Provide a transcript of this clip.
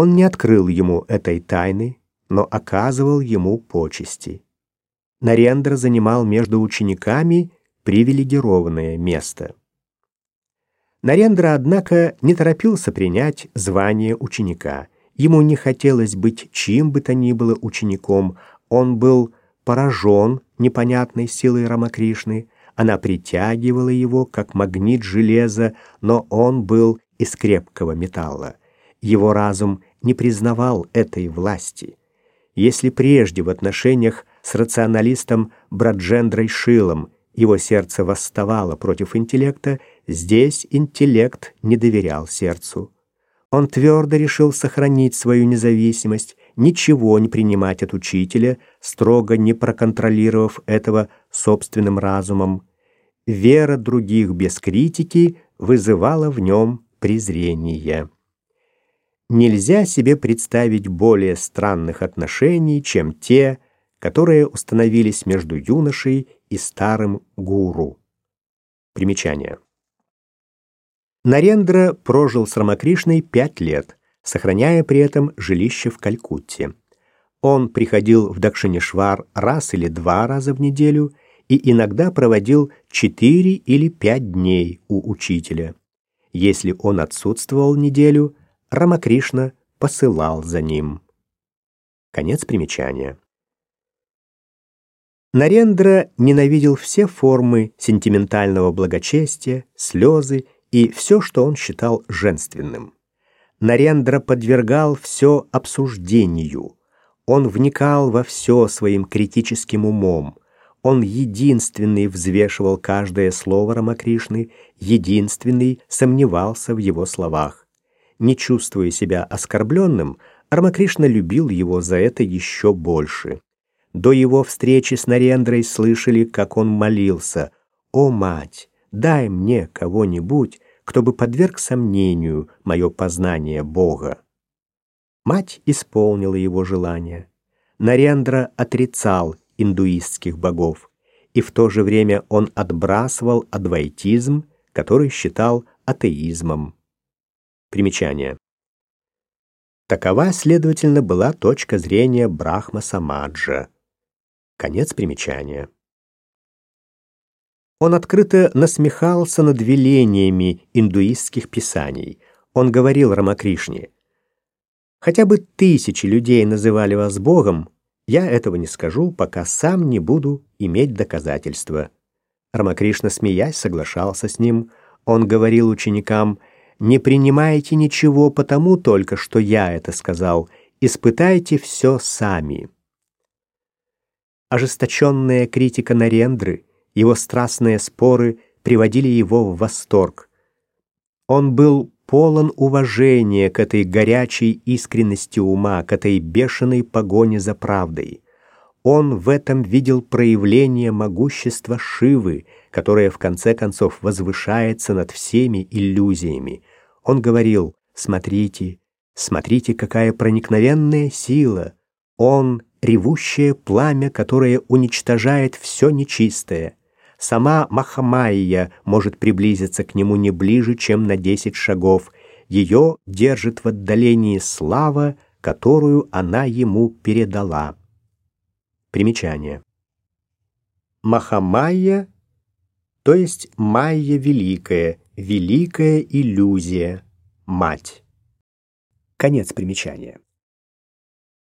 Он не открыл ему этой тайны, но оказывал ему почести. Нарендра занимал между учениками привилегированное место. Нарендра, однако, не торопился принять звание ученика. Ему не хотелось быть чьим бы то ни было учеником. Он был поражен непонятной силой Рамакришны. Она притягивала его, как магнит железа, но он был из крепкого металла. Его разум не признавал этой власти. Если прежде в отношениях с рационалистом Браджендрой Шилом его сердце восставало против интеллекта, здесь интеллект не доверял сердцу. Он твердо решил сохранить свою независимость, ничего не принимать от учителя, строго не проконтролировав этого собственным разумом. Вера других без критики вызывала в нем презрение. Нельзя себе представить более странных отношений, чем те, которые установились между юношей и старым гуру. Примечание. Нарендра прожил с Рамакришной пять лет, сохраняя при этом жилище в Калькутте. Он приходил в Дакшинишвар раз или два раза в неделю и иногда проводил четыре или пять дней у учителя. Если он отсутствовал неделю, Рамакришна посылал за ним. Конец примечания. Нарендра ненавидел все формы сентиментального благочестия, слезы и все, что он считал женственным. Нарендра подвергал все обсуждению. Он вникал во все своим критическим умом. Он единственный взвешивал каждое слово Рамакришны, единственный сомневался в его словах. Не чувствуя себя оскорбленным, Рамакришна любил его за это еще больше. До его встречи с Нарендрой слышали, как он молился «О, мать, дай мне кого-нибудь, кто бы подверг сомнению мое познание Бога». Мать исполнила его желание. Нарендра отрицал индуистских богов, и в то же время он отбрасывал адвайтизм, который считал атеизмом. Примечание. Такова, следовательно, была точка зрения Брахма Самаджа. Конец примечания. Он открыто насмехался над велениями индуистских писаний. Он говорил Рамакришне, «Хотя бы тысячи людей называли вас Богом, я этого не скажу, пока сам не буду иметь доказательства». Рамакришна, смеясь, соглашался с ним. Он говорил ученикам, не принимайте ничего потому только, что я это сказал. Испытайте все сами. Ожесточенная критика Нарендры, его страстные споры приводили его в восторг. Он был полон уважения к этой горячей искренности ума, к этой бешеной погоне за правдой. Он в этом видел проявление могущества Шивы, которое в конце концов возвышается над всеми иллюзиями. Он говорил, смотрите, смотрите, какая проникновенная сила. Он — ревущее пламя, которое уничтожает все нечистое. Сама Махамайя может приблизиться к нему не ближе, чем на десять шагов. Ее держит в отдалении слава, которую она ему передала. Примечание. Махамайя, то есть Майя Великая, Великая иллюзия. Мать. Конец примечания.